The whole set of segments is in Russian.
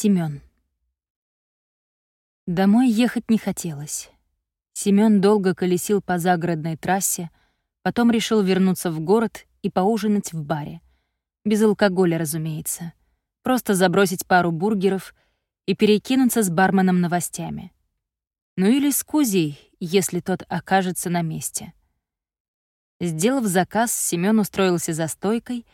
Семён. Домой ехать не хотелось. Семён долго колесил по загородной трассе, потом решил вернуться в город и поужинать в баре. Без алкоголя, разумеется. Просто забросить пару бургеров и перекинуться с барменом новостями. Ну или с Кузей, если тот окажется на месте. Сделав заказ, Семён устроился за стойкой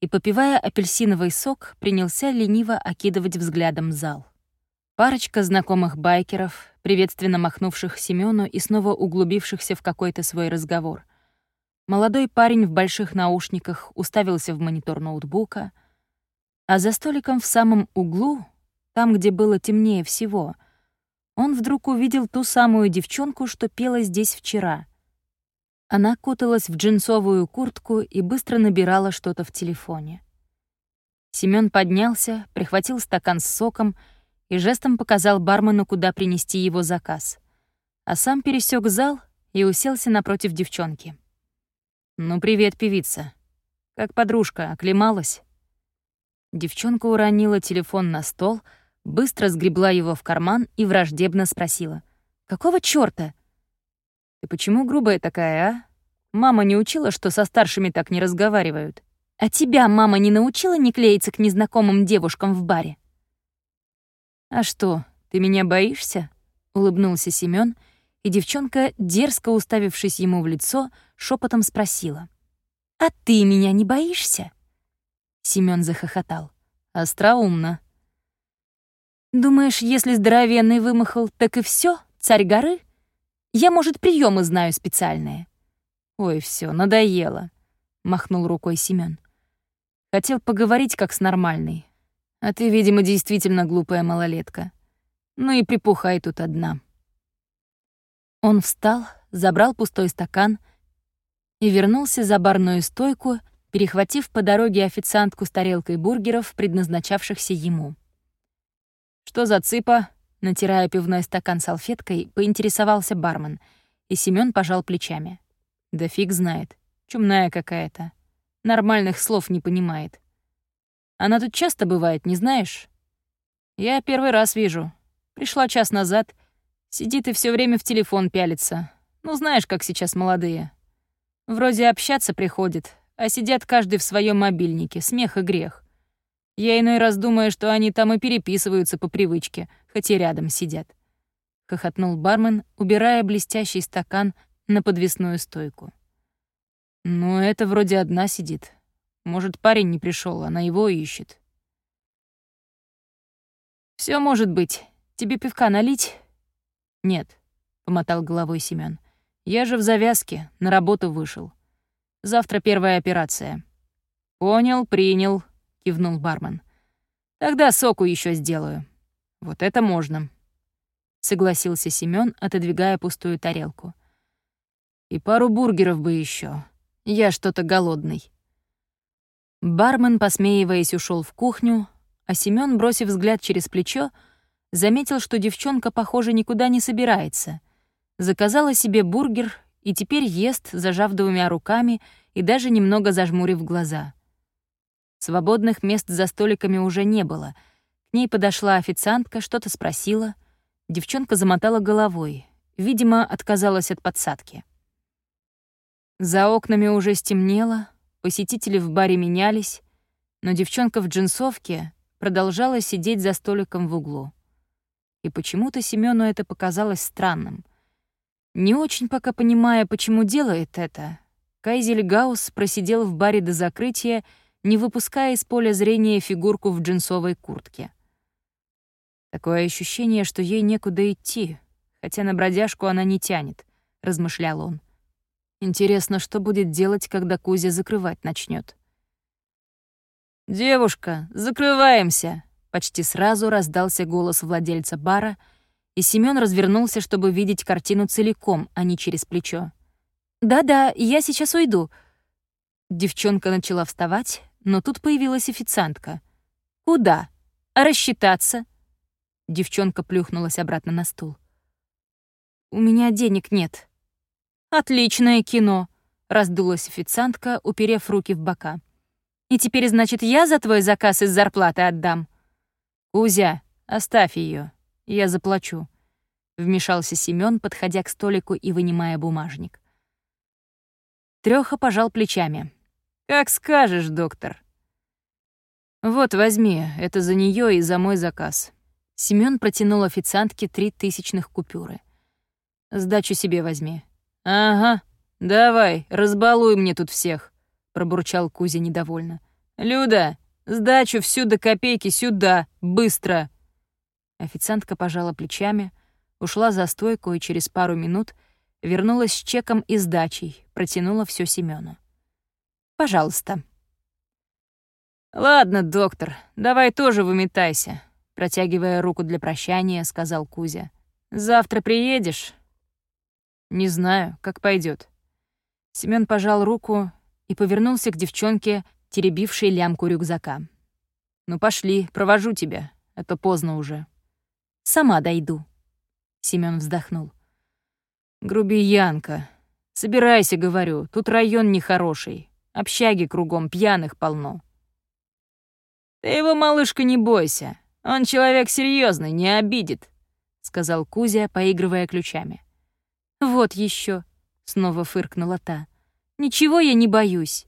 и, попивая апельсиновый сок, принялся лениво окидывать взглядом зал. Парочка знакомых байкеров, приветственно махнувших Семёну и снова углубившихся в какой-то свой разговор. Молодой парень в больших наушниках уставился в монитор ноутбука, а за столиком в самом углу, там, где было темнее всего, он вдруг увидел ту самую девчонку, что пела здесь вчера. Она куталась в джинсовую куртку и быстро набирала что-то в телефоне. Семён поднялся, прихватил стакан с соком и жестом показал бармену, куда принести его заказ. А сам пересек зал и уселся напротив девчонки. «Ну, привет, певица. Как подружка, оклемалась?» Девчонка уронила телефон на стол, быстро сгребла его в карман и враждебно спросила. «Какого чёрта?» «Ты почему грубая такая, а? Мама не учила, что со старшими так не разговаривают?» «А тебя мама не научила не клеиться к незнакомым девушкам в баре?» «А что, ты меня боишься?» — улыбнулся Семён, и девчонка, дерзко уставившись ему в лицо, шепотом спросила. «А ты меня не боишься?» Семён захохотал. «Остроумно». «Думаешь, если здоровенный вымахал, так и все, царь горы? Я, может, приемы знаю специальные». «Ой, все, надоело», — махнул рукой Семён. «Хотел поговорить как с нормальной. А ты, видимо, действительно глупая малолетка. Ну и припухай тут одна». Он встал, забрал пустой стакан — и вернулся за барную стойку, перехватив по дороге официантку с тарелкой бургеров, предназначавшихся ему. «Что за цыпа?» — натирая пивной стакан салфеткой, поинтересовался бармен, и Семён пожал плечами. «Да фиг знает. Чумная какая-то. Нормальных слов не понимает. Она тут часто бывает, не знаешь?» «Я первый раз вижу. Пришла час назад. Сидит и все время в телефон пялится. Ну, знаешь, как сейчас молодые. Вроде общаться приходит, а сидят каждый в своем мобильнике, смех и грех. Я иной раз думаю, что они там и переписываются по привычке, хоть и рядом сидят. Хохотнул бармен, убирая блестящий стакан на подвесную стойку. Ну, это вроде одна сидит. Может, парень не пришел, она его ищет. Все может быть. Тебе пивка налить? Нет, помотал головой Семён. Я же в завязке, на работу вышел. Завтра первая операция. Понял, принял, кивнул бармен. Тогда соку еще сделаю. Вот это можно. Согласился Семён, отодвигая пустую тарелку. И пару бургеров бы еще. Я что-то голодный. Бармен, посмеиваясь, ушел в кухню, а Семён, бросив взгляд через плечо, заметил, что девчонка, похоже, никуда не собирается — Заказала себе бургер и теперь ест, зажав двумя руками и даже немного зажмурив глаза. Свободных мест за столиками уже не было. К ней подошла официантка, что-то спросила. Девчонка замотала головой. Видимо, отказалась от подсадки. За окнами уже стемнело, посетители в баре менялись, но девчонка в джинсовке продолжала сидеть за столиком в углу. И почему-то Семёну это показалось странным. Не очень пока понимая, почему делает это, Кайзель Гаус просидел в баре до закрытия, не выпуская из поля зрения фигурку в джинсовой куртке. Такое ощущение, что ей некуда идти, хотя на бродяжку она не тянет, размышлял он. Интересно, что будет делать, когда Кузя закрывать начнет. «Девушка, закрываемся!» Почти сразу раздался голос владельца бара — и Семён развернулся, чтобы видеть картину целиком, а не через плечо. «Да-да, я сейчас уйду». Девчонка начала вставать, но тут появилась официантка. «Куда? Рассчитаться?» Девчонка плюхнулась обратно на стул. «У меня денег нет». «Отличное кино», — раздулась официантка, уперев руки в бока. «И теперь, значит, я за твой заказ из зарплаты отдам?» «Кузя, оставь ее, я заплачу», — вмешался Семён, подходя к столику и вынимая бумажник. Трёха пожал плечами. «Как скажешь, доктор». «Вот, возьми, это за неё и за мой заказ». Семён протянул официантке три тысячных купюры. «Сдачу себе возьми». «Ага, давай, разбалуй мне тут всех», — пробурчал Кузя недовольно. «Люда, сдачу всю до копейки сюда, быстро!» Официантка пожала плечами, ушла за стойку и через пару минут вернулась с чеком и сдачей, протянула все Семёну. «Пожалуйста». «Ладно, доктор, давай тоже выметайся», — протягивая руку для прощания, сказал Кузя. «Завтра приедешь?» «Не знаю, как пойдет. Семён пожал руку и повернулся к девчонке, теребившей лямку рюкзака. «Ну пошли, провожу тебя, а то поздно уже». «Сама дойду», — Семён вздохнул. «Грубиянка. Собирайся, говорю, тут район нехороший. Общаги кругом, пьяных полно». «Ты его, малышка, не бойся. Он человек серьезный, не обидит», — сказал Кузя, поигрывая ключами. «Вот еще, снова фыркнула та. Ничего я не боюсь.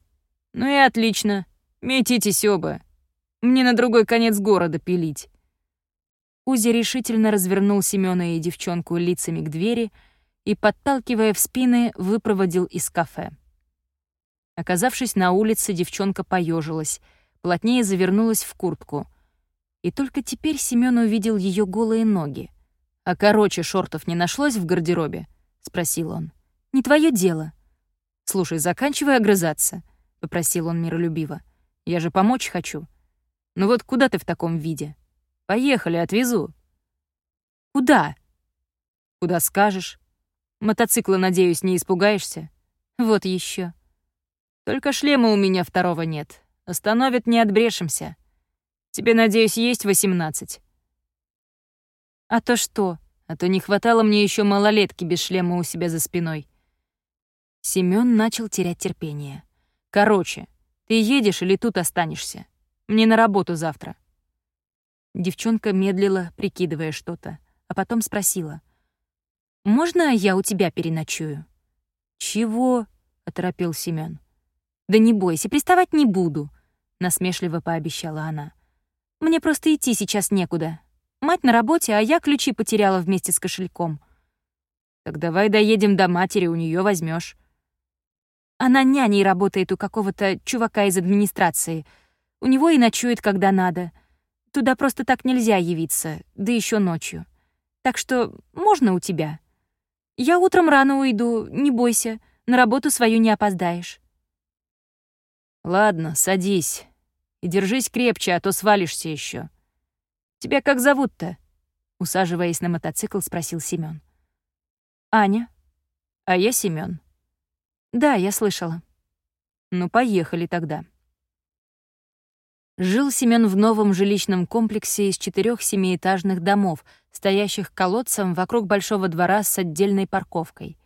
Ну и отлично. Метитесь оба. Мне на другой конец города пилить. Узи решительно развернул Семёна и девчонку лицами к двери и, подталкивая в спины, выпроводил из кафе. Оказавшись на улице, девчонка поежилась, плотнее завернулась в куртку. И только теперь Семён увидел ее голые ноги. «А короче, шортов не нашлось в гардеробе?» — спросил он. «Не твое дело», «Слушай, заканчивай огрызаться», — попросил он миролюбиво. «Я же помочь хочу. Ну вот куда ты в таком виде? Поехали, отвезу». «Куда?» «Куда скажешь. Мотоцикла, надеюсь, не испугаешься?» «Вот еще. Только шлема у меня второго нет. Остановят, не отбрешемся. Тебе, надеюсь, есть восемнадцать?» «А то что? А то не хватало мне еще малолетки без шлема у себя за спиной. Семён начал терять терпение. «Короче, ты едешь или тут останешься? Мне на работу завтра». Девчонка медлила, прикидывая что-то, а потом спросила. «Можно я у тебя переночую?» «Чего?» — оторопил Семён. «Да не бойся, приставать не буду», — насмешливо пообещала она. «Мне просто идти сейчас некуда. Мать на работе, а я ключи потеряла вместе с кошельком». «Так давай доедем до матери, у нее возьмешь. Она няней работает у какого-то чувака из администрации. У него и ночует, когда надо. Туда просто так нельзя явиться, да еще ночью. Так что можно у тебя. Я утром рано уйду, не бойся, на работу свою не опоздаешь. Ладно, садись. И держись крепче, а то свалишься еще. Тебя как зовут-то? Усаживаясь на мотоцикл, спросил Семён. Аня. А я Семён. «Да, я слышала». «Ну, поехали тогда». Жил Семён в новом жилищном комплексе из четырех семиэтажных домов, стоящих колодцем вокруг большого двора с отдельной парковкой.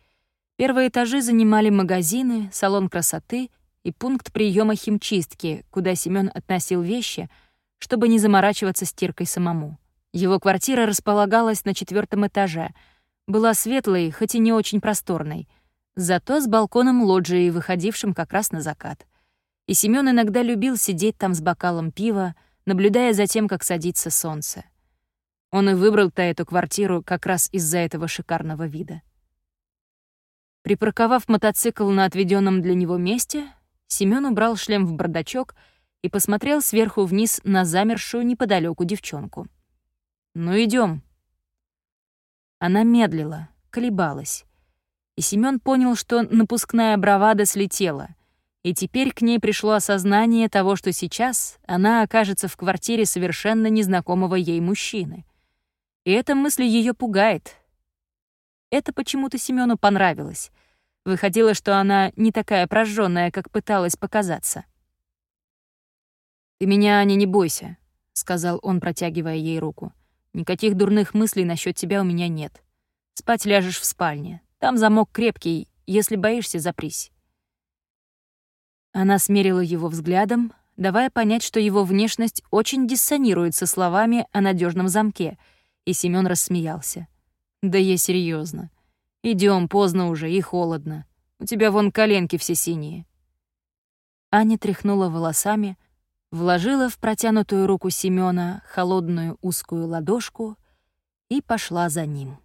Первые этажи занимали магазины, салон красоты и пункт приема химчистки, куда Семён относил вещи, чтобы не заморачиваться стиркой самому. Его квартира располагалась на четвертом этаже, была светлой, хоть и не очень просторной — зато с балконом лоджии, выходившим как раз на закат. И Семён иногда любил сидеть там с бокалом пива, наблюдая за тем, как садится солнце. Он и выбрал-то эту квартиру как раз из-за этого шикарного вида. Припарковав мотоцикл на отведенном для него месте, Семён убрал шлем в бардачок и посмотрел сверху вниз на замершую неподалеку девчонку. «Ну, идем. Она медлила, колебалась и Семён понял, что напускная бравада слетела, и теперь к ней пришло осознание того, что сейчас она окажется в квартире совершенно незнакомого ей мужчины. И эта мысль ее пугает. Это почему-то Семёну понравилось. Выходило, что она не такая прожженная, как пыталась показаться. «Ты меня, Аня, не бойся», — сказал он, протягивая ей руку. «Никаких дурных мыслей насчет тебя у меня нет. Спать ляжешь в спальне. Там замок крепкий, если боишься, запрись». Она смерила его взглядом, давая понять, что его внешность очень диссонирует со словами о надежном замке, и Семён рассмеялся. «Да я серьезно. Идем, поздно уже и холодно. У тебя вон коленки все синие». Аня тряхнула волосами, вложила в протянутую руку Семёна холодную узкую ладошку и пошла за ним.